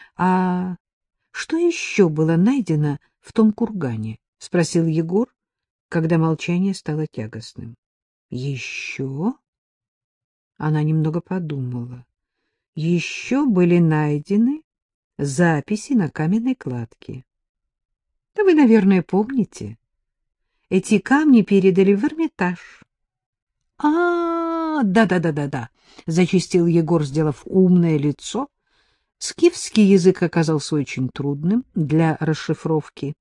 — А что еще было найдено в том кургане? — спросил Егор, когда молчание стало тягостным. — Еще? Она немного подумала. Еще были найдены записи на каменной кладке. Да вы, наверное, помните. Эти камни передали в Эрмитаж. А, да-да-да-да-да, зачистил Егор, сделав умное лицо. Скифский язык оказался очень трудным для расшифровки.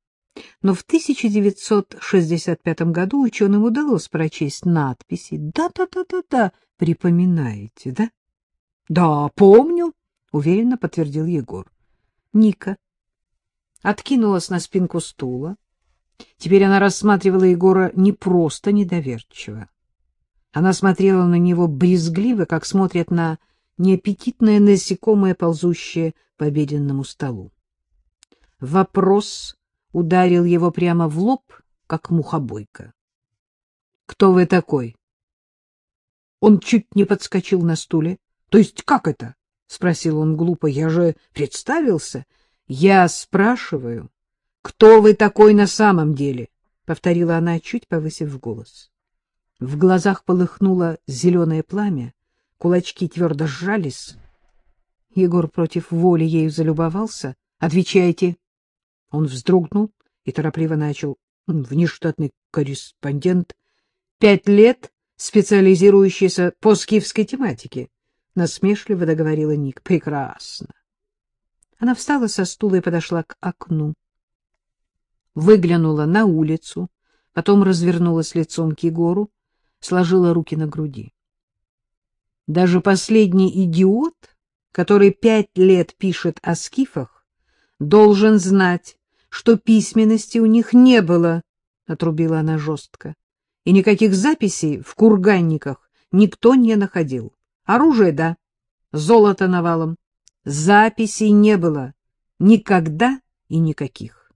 Но в 1965 году ученым удалось прочесть надписи. Да-да-да-да-да, припоминаете, да? Да, помню, уверенно подтвердил Егор. Ника откинулась на спинку стула. Теперь она рассматривала Егора не просто недоверчиво. Она смотрела на него брезгливо, как смотрят на неаппетитное насекомое, ползущее по обеденному столу. Вопрос ударил его прямо в лоб, как мухобойка. — Кто вы такой? Он чуть не подскочил на стуле. — То есть как это? — спросил он глупо. — Я же представился. — Я спрашиваю, кто вы такой на самом деле? — повторила она, чуть повысив голос. В глазах полыхнуло зеленое пламя, кулачки твердо сжались. Егор против воли ею залюбовался. — Отвечайте. Он вздрогнул и торопливо начал. Внештатный корреспондент. Пять лет специализирующийся по скифской тематике. Насмешливо договорила Ник. Прекрасно. Она встала со стула и подошла к окну. Выглянула на улицу, потом развернулась лицом к Егору, сложила руки на груди. Даже последний идиот, который пять лет пишет о скифах, должен знать, что письменности у них не было, — отрубила она жестко, — и никаких записей в курганниках никто не находил. Оружие — да, золото навалом. Записей не было. Никогда и никаких.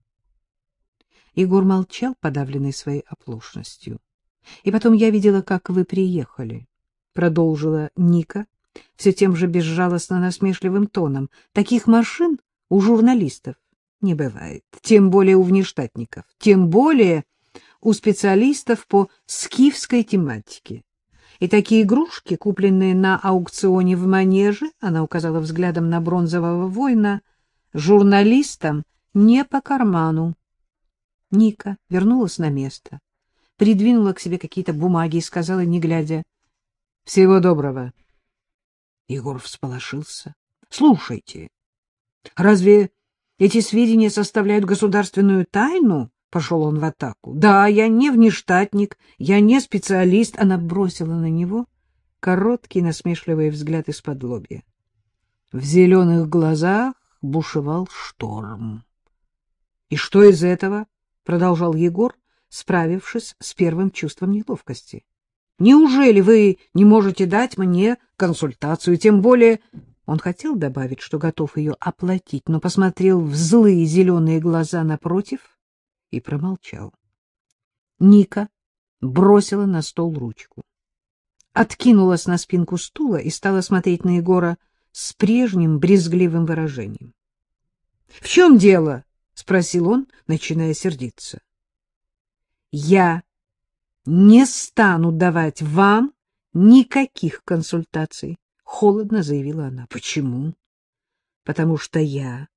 Егор молчал, подавленный своей оплошностью. — И потом я видела, как вы приехали, — продолжила Ника все тем же безжалостно насмешливым тоном. — Таких машин у журналистов не бывает, тем более у внештатников, тем более у специалистов по скифской тематике. И такие игрушки, купленные на аукционе в манеже, она указала взглядом на бронзового воина, журналистам не по карману. Ника вернулась на место, придвинула к себе какие-то бумаги и сказала, не глядя, — Всего доброго. Егор всполошился. — Слушайте, разве эти сведения составляют государственную тайну? Пошел он в атаку. Да, я не внештатник, я не специалист. Она бросила на него короткий насмешливый взгляд из-под лобья. В зеленых глазах бушевал шторм. — И что из этого? — продолжал Егор, справившись с первым чувством неловкости. — Неужели вы не можете дать мне консультацию, тем более он хотел добавить, что готов ее оплатить, но посмотрел в злые зеленые глаза напротив и промолчал. Ника бросила на стол ручку, откинулась на спинку стула и стала смотреть на Егора с прежним брезгливым выражением. — В чем дело? — спросил он, начиная сердиться. — Я не стану давать вам никаких консультаций холодно заявила она. — Почему? — Потому что я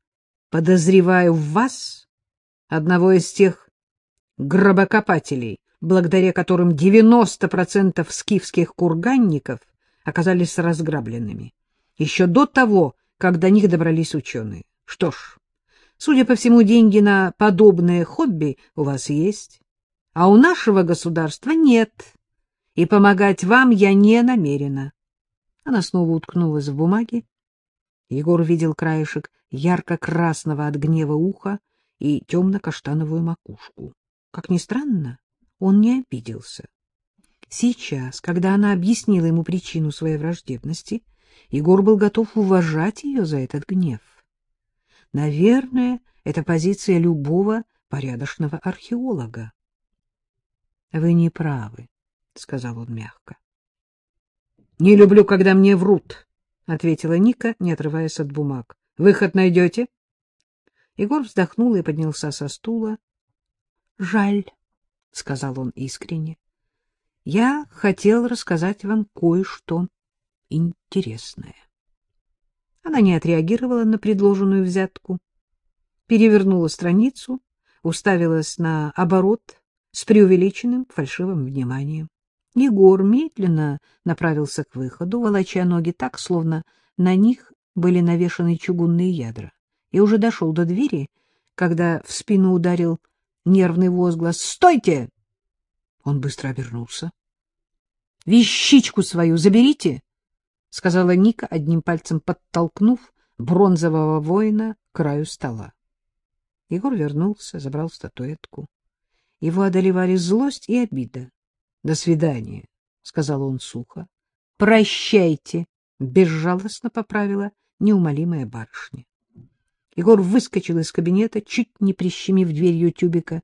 подозреваю в вас одного из тех гробокопателей, благодаря которым 90% скифских курганников оказались разграбленными, еще до того, как до них добрались ученые. Что ж, судя по всему, деньги на подобное хобби у вас есть, а у нашего государства нет, и помогать вам я не намерена. Она снова уткнулась в бумаги. Егор видел краешек ярко-красного от гнева уха и темно-каштановую макушку. Как ни странно, он не обиделся. Сейчас, когда она объяснила ему причину своей враждебности, Егор был готов уважать ее за этот гнев. Наверное, это позиция любого порядочного археолога. — Вы не правы, — сказал он мягко. — Не люблю, когда мне врут, — ответила Ника, не отрываясь от бумаг. Выход найдете? Егор вздохнул и поднялся со стула. — Жаль, — сказал он искренне. — Я хотел рассказать вам кое-что интересное. Она не отреагировала на предложенную взятку, перевернула страницу, уставилась на оборот с преувеличенным фальшивым вниманием. Егор медленно направился к выходу, волоча ноги так, словно на них были навешаны чугунные ядра, и уже дошел до двери, когда в спину ударил нервный возглас «Стойте!». Он быстро обернулся. «Вещичку свою заберите!» — сказала Ника, одним пальцем подтолкнув бронзового воина к краю стола. Егор вернулся, забрал статуэтку. Его одолевали злость и обида. — До свидания, — сказал он сухо. — Прощайте, — безжалостно поправила неумолимая барышня. Егор выскочил из кабинета, чуть не прищемив дверью тюбика,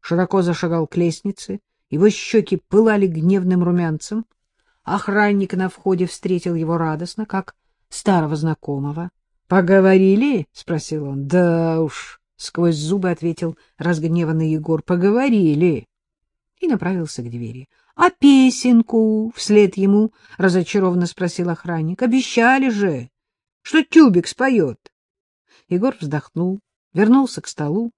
широко зашагал к лестнице, его щеки пылали гневным румянцем. Охранник на входе встретил его радостно, как старого знакомого. — Поговорили? — спросил он. — Да уж, — сквозь зубы ответил разгневанный Егор. — Поговорили. И направился к двери. — А песенку? — вслед ему разочарованно спросил охранник. — Обещали же, что тюбик споет. Егор вздохнул, вернулся к столу,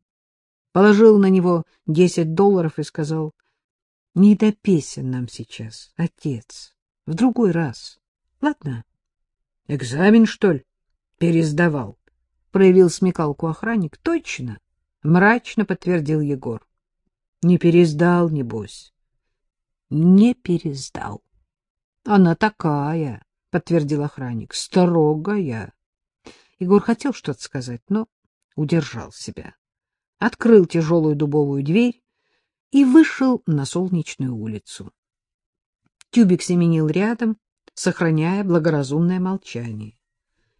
положил на него десять долларов и сказал, — Не до песен нам сейчас, отец, в другой раз. Ладно? — Экзамен, что ли? Пересдавал. — проявил смекалку охранник. — Точно, — мрачно подтвердил Егор. — Не пересдал, небось. — Не пересдал. — Она такая, — подтвердил охранник, — строгая. Егор хотел что-то сказать, но удержал себя. Открыл тяжелую дубовую дверь и вышел на солнечную улицу. Тюбик семенил рядом, сохраняя благоразумное молчание.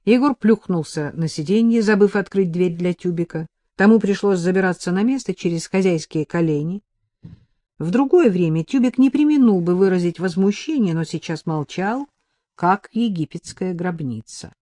Егор плюхнулся на сиденье, забыв открыть дверь для тюбика. Тому пришлось забираться на место через хозяйские колени. В другое время тюбик не применул бы выразить возмущение, но сейчас молчал, как египетская гробница.